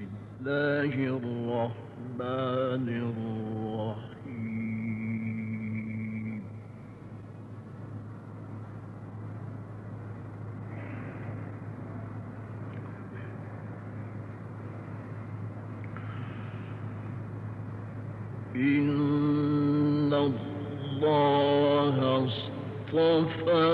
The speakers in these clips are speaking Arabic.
الله الرحمن الرحيم. إن الله اصطفى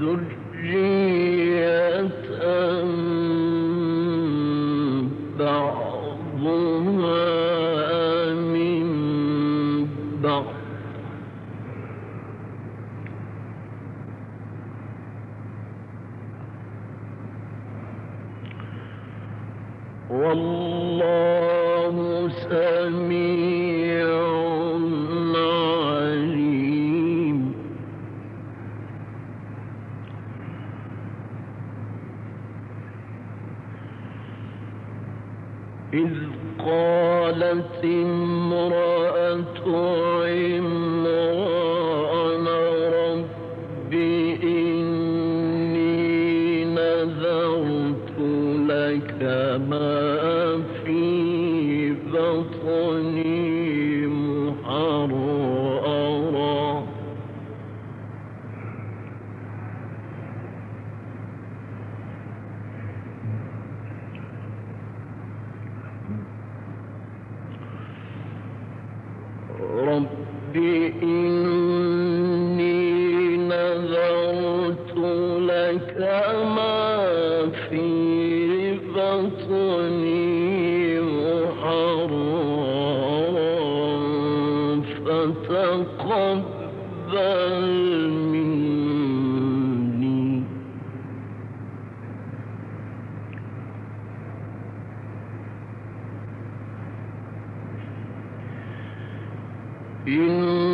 والله Come. إن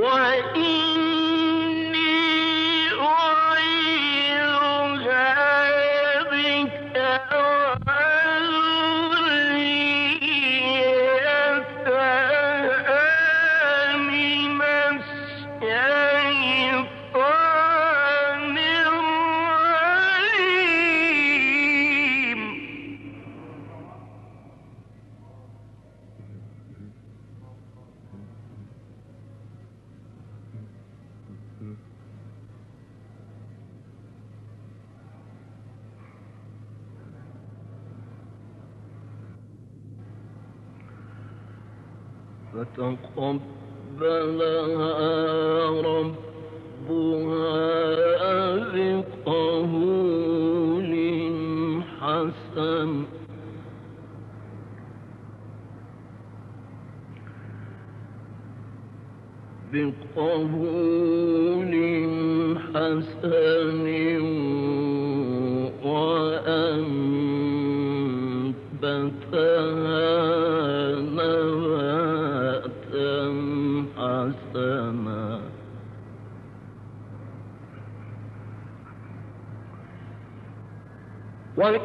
Why? فتقبلها ربها بقبول حسن بقبول حسن قل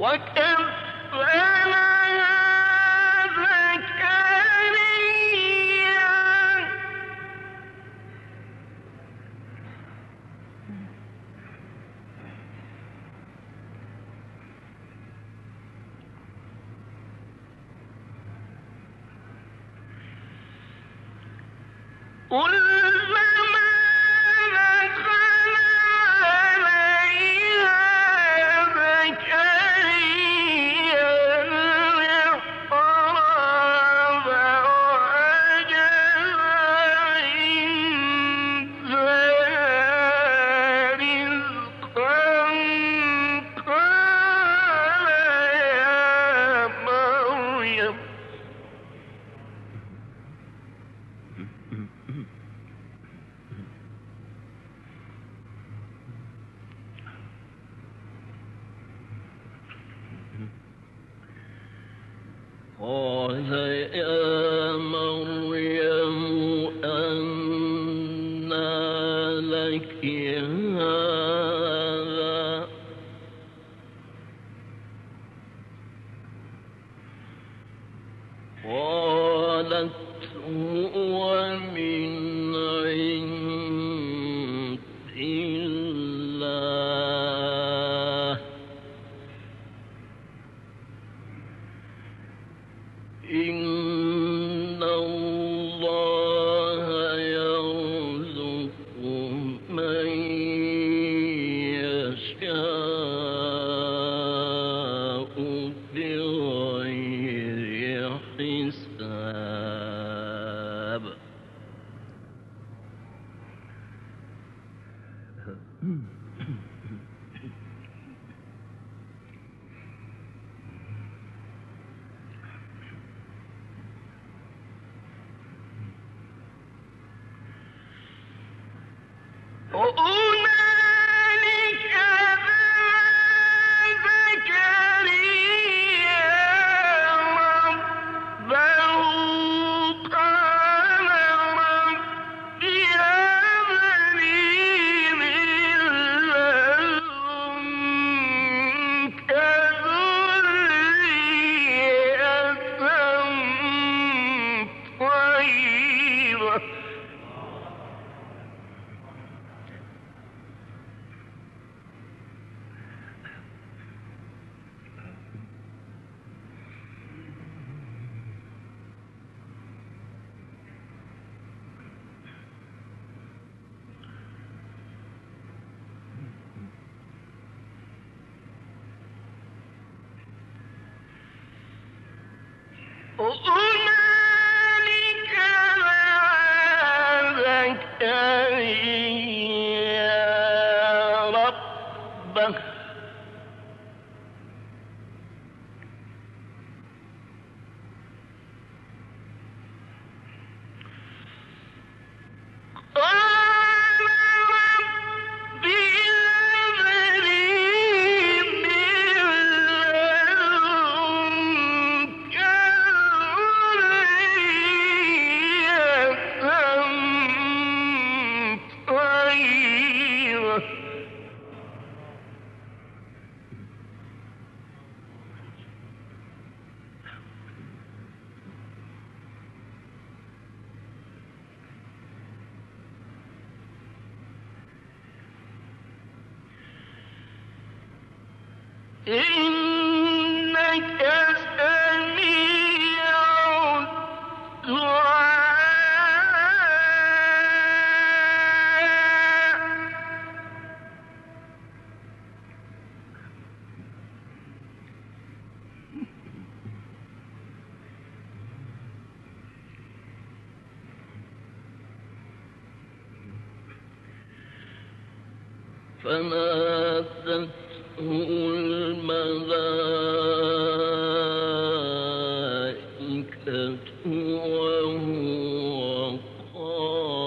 like in the ومن من una وأولئك مع ذكر إن وهو قائم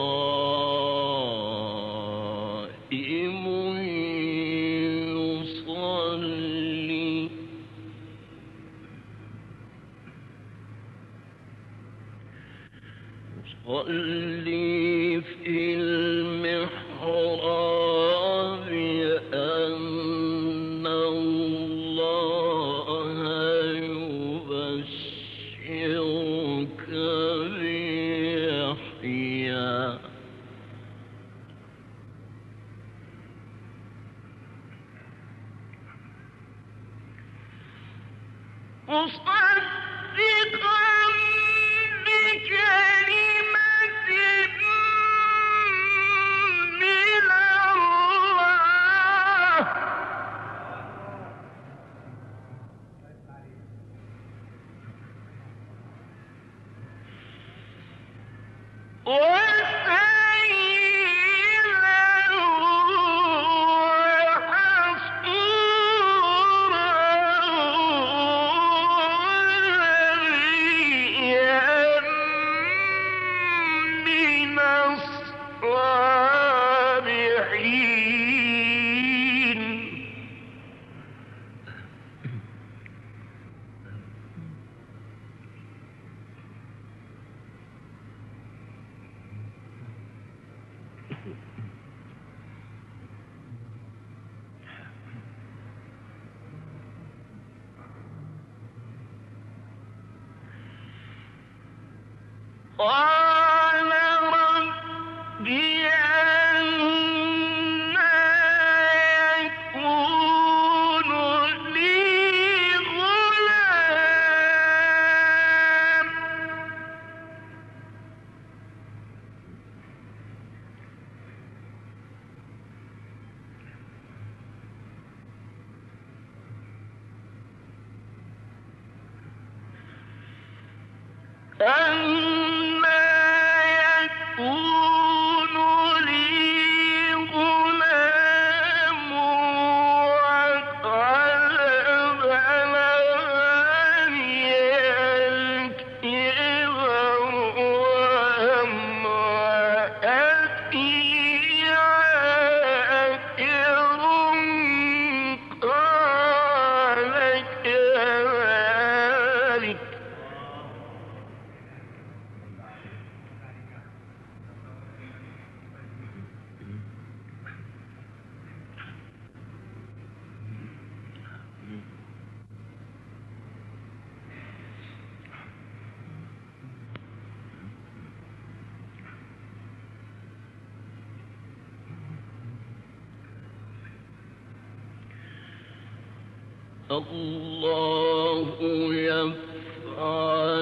الله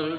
يفعل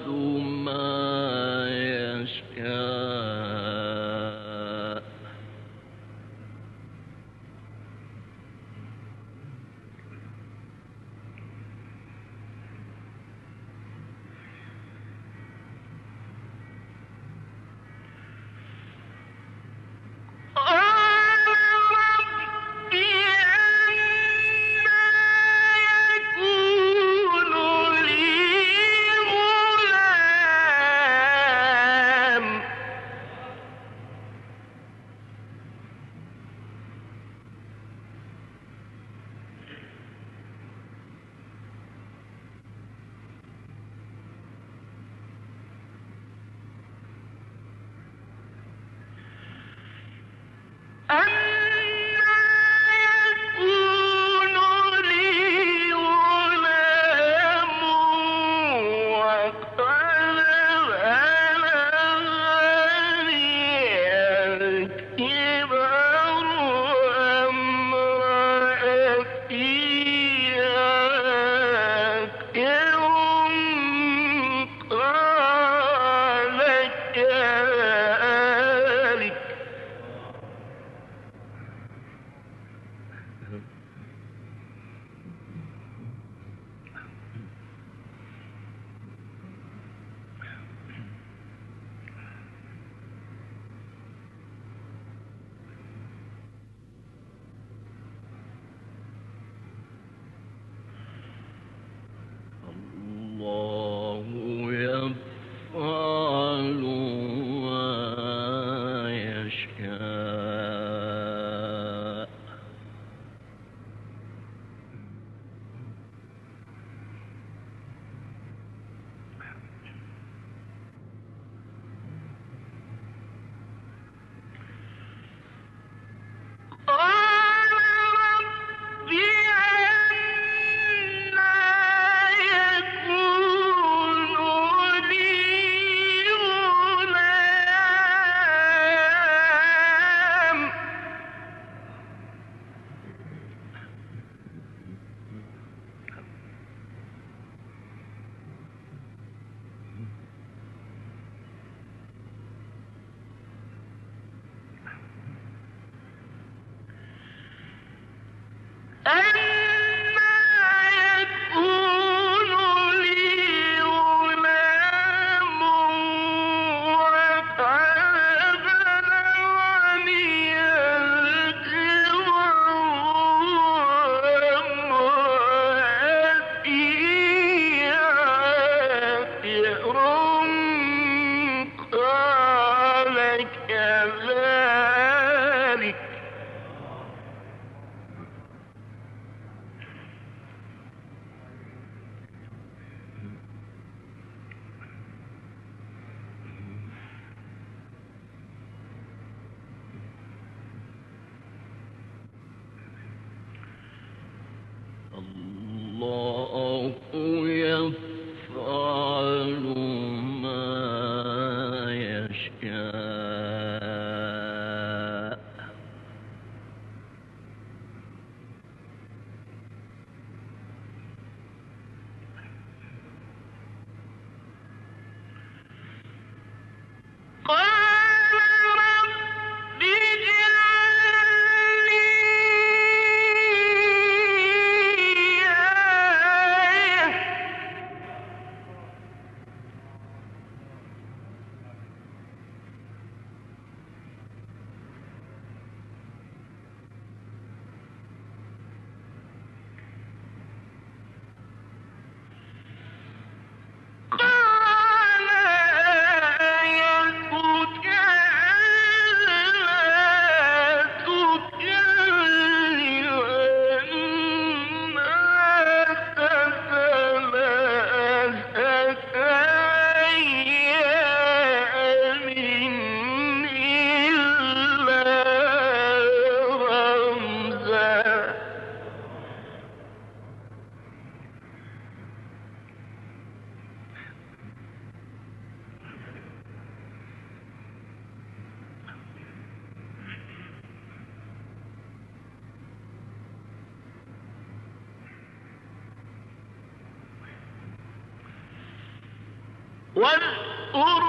واذكر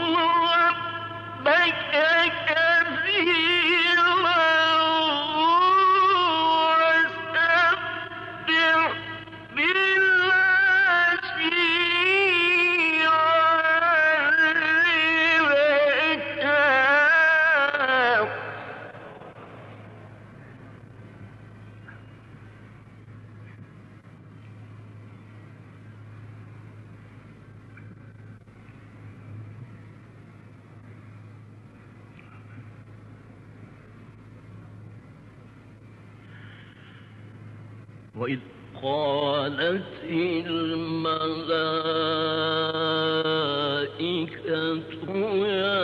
ربك وإذ قالت الملائكة يا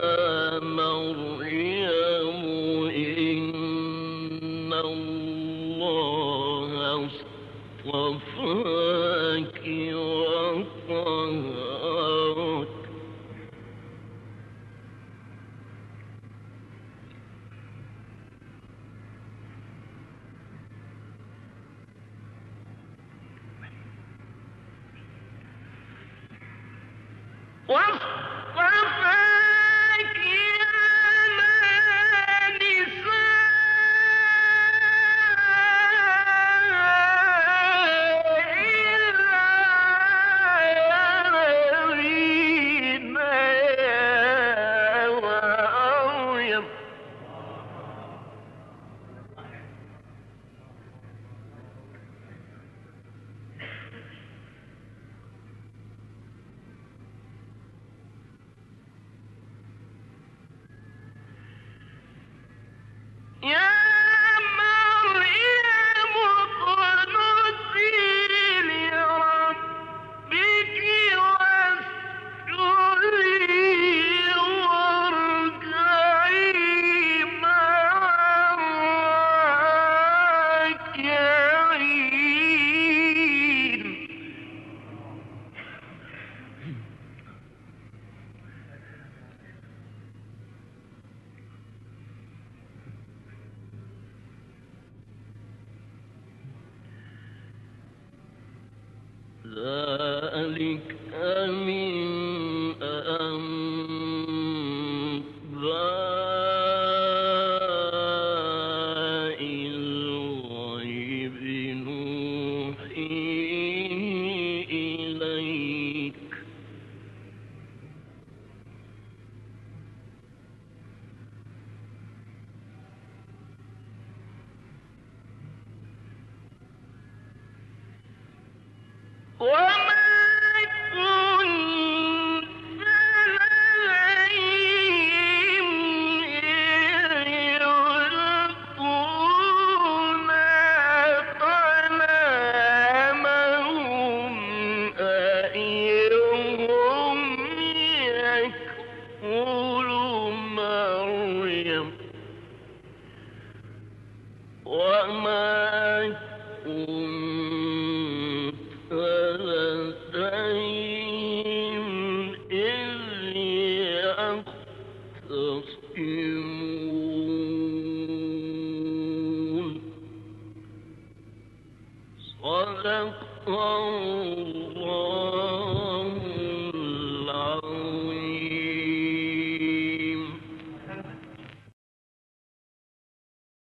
link